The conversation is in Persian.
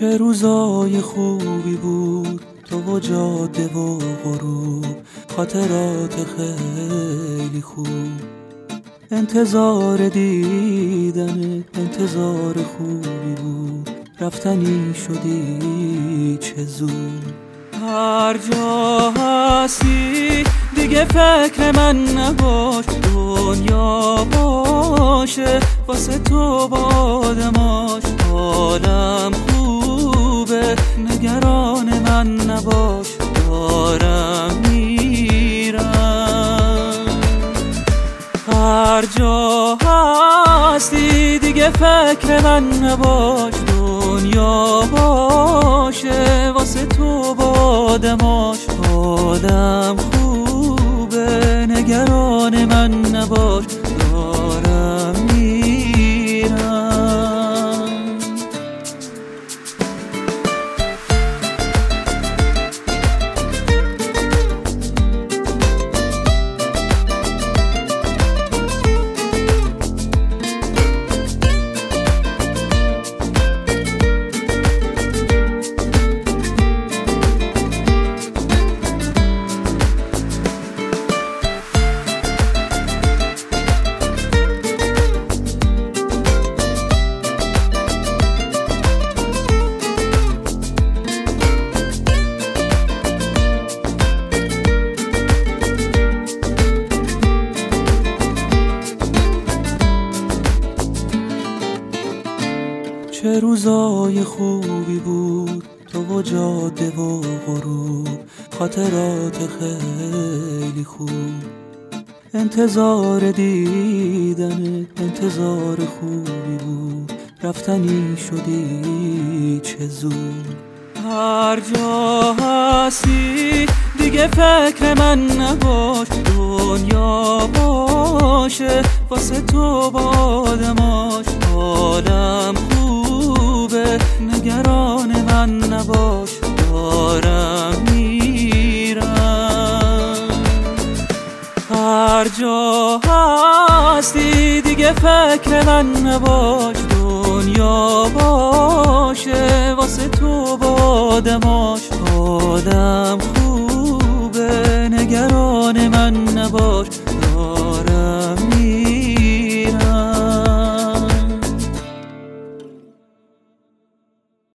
چه روزای خوبی بود. تو و جاده و غروب خاطرات خیلی خوب. انتظار دیدن انتظار خوبی بود. رفتنی شدی چه زود. هر جا هستی دیگه فکر من نباش. دنیا باشه واسه تو بادماش. حالم من نباش دارم میرم. هر جا هستی دیگه فکر من نباش دنیا باشه واسه تو بادماش حالم خوبه. نگران من نباش چه روزای خوبی بود تو و جاده و غروب. خاطرات خیلی خوب. انتظار دیدن انتظار خوبی بود. رفتنی شدی چه زود. هر جا هستی دیگه فکر من نباش. دنیا باشه واسه تو بادماش. حالم نباش دارم میرم. هر جا هستی دیگه فکر من نباش دنیا باشه واسه تو بادماش حالم